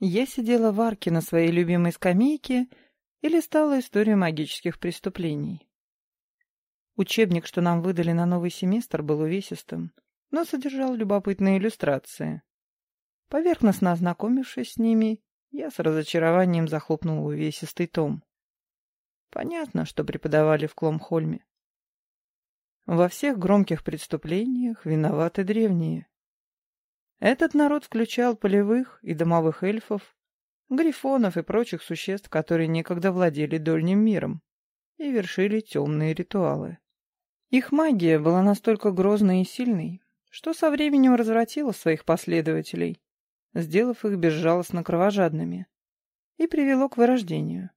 Я сидела в арке на своей любимой скамейке и листала историю магических преступлений. Учебник, что нам выдали на новый семестр, был увесистым, но содержал любопытные иллюстрации. Поверхностно ознакомившись с ними, я с разочарованием захлопнул увесистый том. Понятно, что преподавали в Кломхольме. Во всех громких преступлениях виноваты древние. Этот народ включал полевых и домовых эльфов, грифонов и прочих существ, которые некогда владели дольним миром и вершили темные ритуалы. Их магия была настолько грозной и сильной, что со временем развратила своих последователей, сделав их безжалостно кровожадными, и привело к вырождению.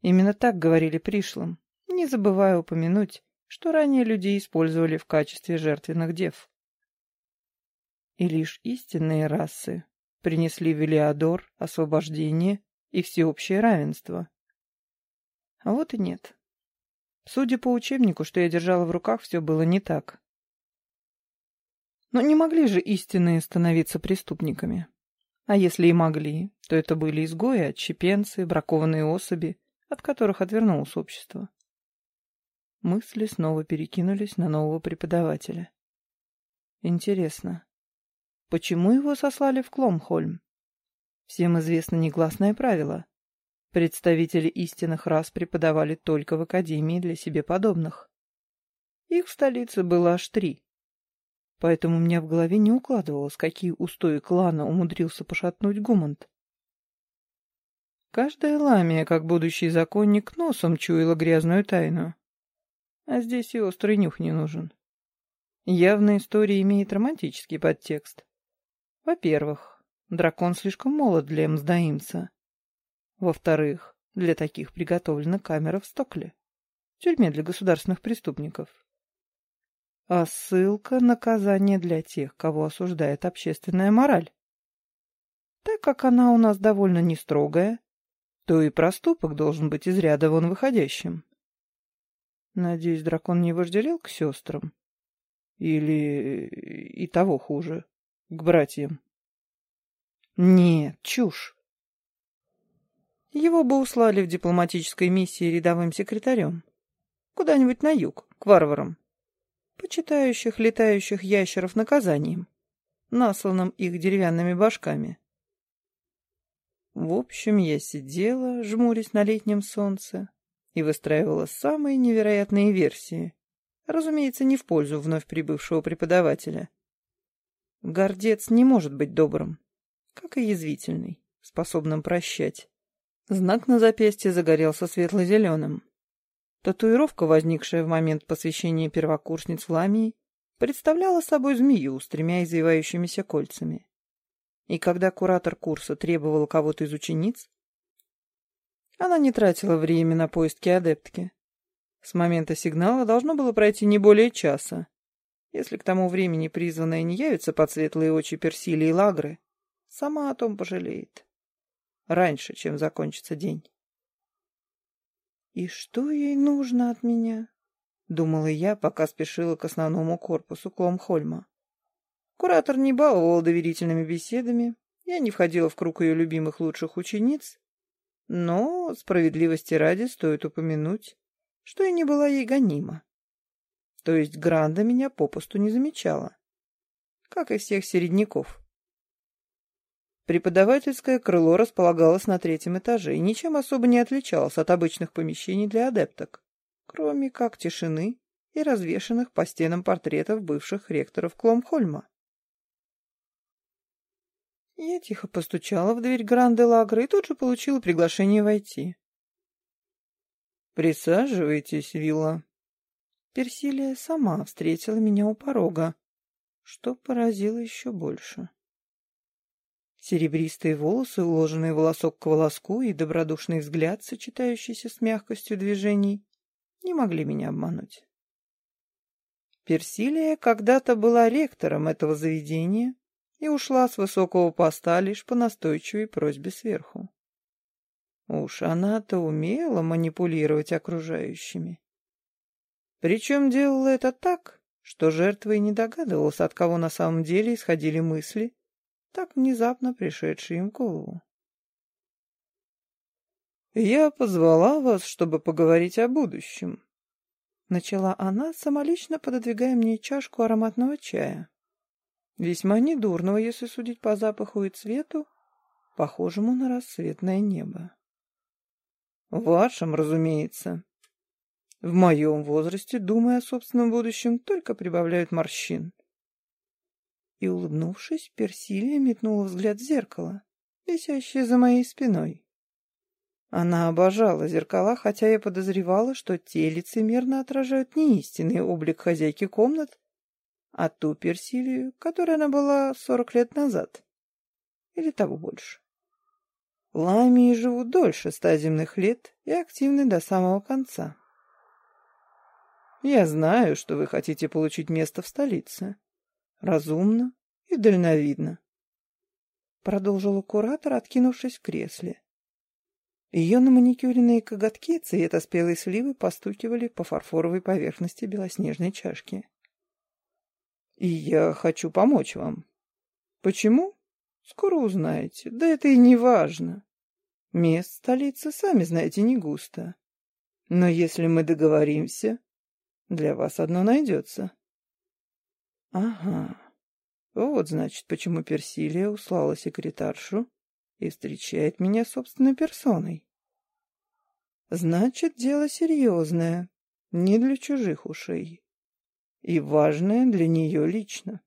Именно так говорили пришлым, не забывая упомянуть, что ранее людей использовали в качестве жертвенных дев. И лишь истинные расы принесли Велиадор освобождение и всеобщее равенство. А вот и нет. Судя по учебнику, что я держала в руках, все было не так. Но не могли же истинные становиться преступниками. А если и могли, то это были изгои, отщепенцы, бракованные особи, от которых отвернулось общество. Мысли снова перекинулись на нового преподавателя. Интересно, почему его сослали в Кломхольм? Всем известно негласное правило. Представители истинных рас преподавали только в Академии для себе подобных. Их в столице было аж три. Поэтому у меня в голове не укладывалось, какие устои клана умудрился пошатнуть Гумант. Каждая ламия, как будущий законник, носом чуяла грязную тайну. А здесь и острый нюх не нужен. Явно история имеет романтический подтекст. Во-первых, дракон слишком молод для мздоимца. Во-вторых, для таких приготовлена камера в Стокле, тюрьме для государственных преступников. А ссылка — наказание для тех, кого осуждает общественная мораль. Так как она у нас довольно не строгая, то и проступок должен быть из ряда вон выходящим. Надеюсь, дракон не вожделел к сестрам? Или и того хуже, к братьям? Нет, чушь. Его бы услали в дипломатической миссии рядовым секретарем. Куда-нибудь на юг, к варварам, почитающих летающих ящеров наказанием, насланным их деревянными башками. В общем, я сидела, жмурясь на летнем солнце, и выстраивала самые невероятные версии. Разумеется, не в пользу вновь прибывшего преподавателя. Гордец не может быть добрым, как и язвительный, способным прощать. Знак на запястье загорелся светло-зеленым. Татуировка, возникшая в момент посвящения первокурсниц в Ламии, представляла собой змею с тремя извивающимися кольцами. И когда куратор курса требовал кого-то из учениц, она не тратила время на поиски адептки. С момента сигнала должно было пройти не более часа. Если к тому времени призванная не явится под светлые очи Персилии и Лагры, сама о том пожалеет. Раньше, чем закончится день. «И что ей нужно от меня?» — думала я, пока спешила к основному корпусу Кломхольма. Куратор не баловал доверительными беседами, я не входила в круг ее любимых лучших учениц но, справедливости ради, стоит упомянуть, что я не была ей гонима. То есть Гранда меня попусту не замечала, как и всех середняков. Преподавательское крыло располагалось на третьем этаже и ничем особо не отличалось от обычных помещений для адепток, кроме как тишины и развешанных по стенам портретов бывших ректоров Кломхольма. Я тихо постучала в дверь Гранде Лагры и тут же получила приглашение войти. «Присаживайтесь, Вилла». Персилия сама встретила меня у порога, что поразило еще больше. Серебристые волосы, уложенные волосок к волоску, и добродушный взгляд, сочетающийся с мягкостью движений, не могли меня обмануть. Персилия когда-то была ректором этого заведения и ушла с высокого поста лишь по настойчивой просьбе сверху. Уж она-то умела манипулировать окружающими. Причем делала это так, что жертва и не догадывалась, от кого на самом деле исходили мысли, так внезапно пришедшие им в голову. «Я позвала вас, чтобы поговорить о будущем», — начала она, самолично пододвигая мне чашку ароматного чая. Весьма недурного, если судить по запаху и цвету, похожему на рассветное небо. Вашем, разумеется. В моем возрасте, думая о собственном будущем, только прибавляют морщин. И, улыбнувшись, Персилия метнула взгляд в зеркало, висящее за моей спиной. Она обожала зеркала, хотя я подозревала, что те лицемерно отражают не истинный облик хозяйки комнат, а ту Персилию, которой она была сорок лет назад. Или того больше. Ламии живут дольше ста земных лет и активны до самого конца. Я знаю, что вы хотите получить место в столице. Разумно и дальновидно. Продолжила куратор, откинувшись в кресле. Ее на маникюренные коготки цвета спелой сливы постукивали по фарфоровой поверхности белоснежной чашки. И я хочу помочь вам. Почему? Скоро узнаете. Да это и не важно. Мест в столице, сами знаете, не густо. Но если мы договоримся, для вас одно найдется. Ага. Вот, значит, почему Персилия услала секретаршу и встречает меня собственной персоной. Значит, дело серьезное, не для чужих ушей. И важное для нее лично.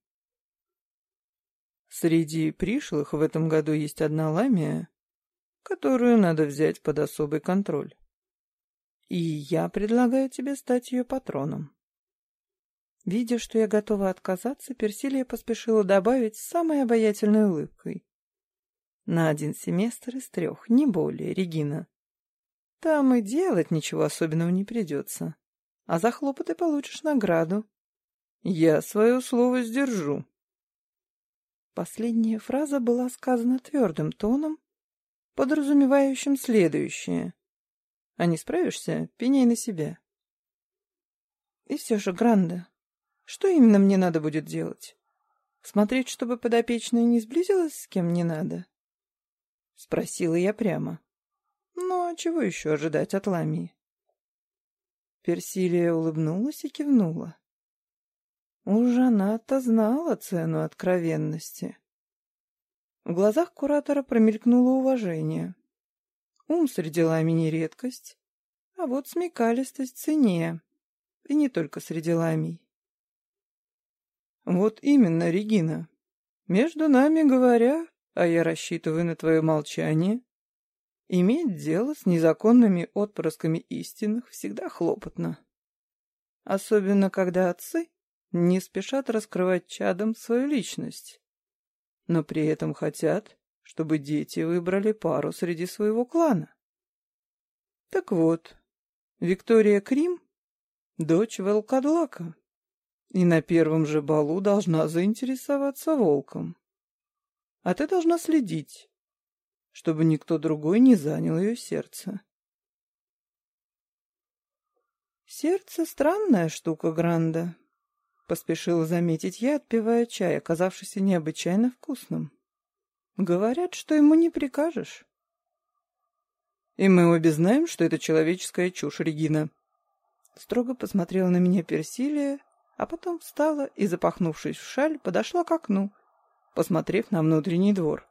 Среди пришлых в этом году есть одна ламия, которую надо взять под особый контроль. И я предлагаю тебе стать ее патроном. Видя, что я готова отказаться, Персилия поспешила добавить с самой обаятельной улыбкой. На один семестр из трех, не более, Регина. Там и делать ничего особенного не придется. А за хлопоты получишь награду. Я свое слово сдержу. Последняя фраза была сказана твердым тоном, подразумевающим следующее. А не справишься, пеняй на себя. И все же, Гранда, что именно мне надо будет делать? Смотреть, чтобы подопечная не сблизилась с кем не надо? Спросила я прямо. Ну, а чего еще ожидать от Ламии? Персилия улыбнулась и кивнула. Уж она-то знала цену откровенности. В глазах куратора промелькнуло уважение. Ум среди лами не редкость, а вот смекалистость цене, и не только среди ламий. Вот именно, Регина. Между нами говоря, а я рассчитываю на твое молчание, иметь дело с незаконными отпрысками истинных всегда хлопотно. Особенно, когда отцы не спешат раскрывать чадом свою личность, но при этом хотят, чтобы дети выбрали пару среди своего клана. Так вот, Виктория Крим — дочь Велкадлака, и на первом же балу должна заинтересоваться волком. А ты должна следить, чтобы никто другой не занял ее сердце. Сердце — странная штука, Гранда. Поспешила заметить я, отпивая чай, оказавшийся необычайно вкусным. Говорят, что ему не прикажешь. И мы обе знаем, что это человеческая чушь, Регина. Строго посмотрела на меня Персилия, а потом встала и, запахнувшись в шаль, подошла к окну, посмотрев на внутренний двор.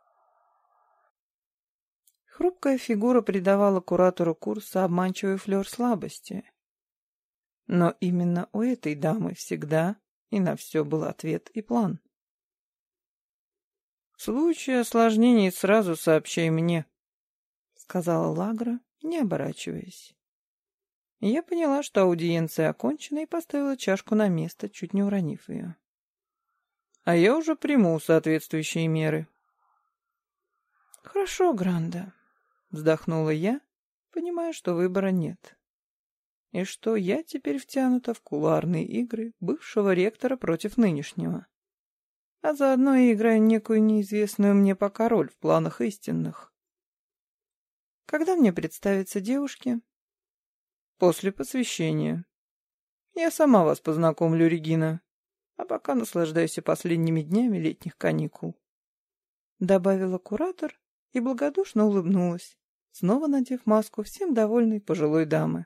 Хрупкая фигура придавала куратору курса обманчивый флер слабости. Но именно у этой дамы всегда и на все был ответ и план. «В случае осложнений сразу сообщай мне», — сказала Лагра, не оборачиваясь. Я поняла, что аудиенция окончена, и поставила чашку на место, чуть не уронив ее. «А я уже приму соответствующие меры». «Хорошо, Гранда», — вздохнула я, понимая, что выбора нет и что я теперь втянута в куларные игры бывшего ректора против нынешнего. А заодно и играю некую неизвестную мне пока роль в планах истинных. Когда мне представятся девушки? После посвящения. Я сама вас познакомлю, Регина. А пока наслаждайся последними днями летних каникул. Добавила куратор и благодушно улыбнулась, снова надев маску всем довольной пожилой дамы.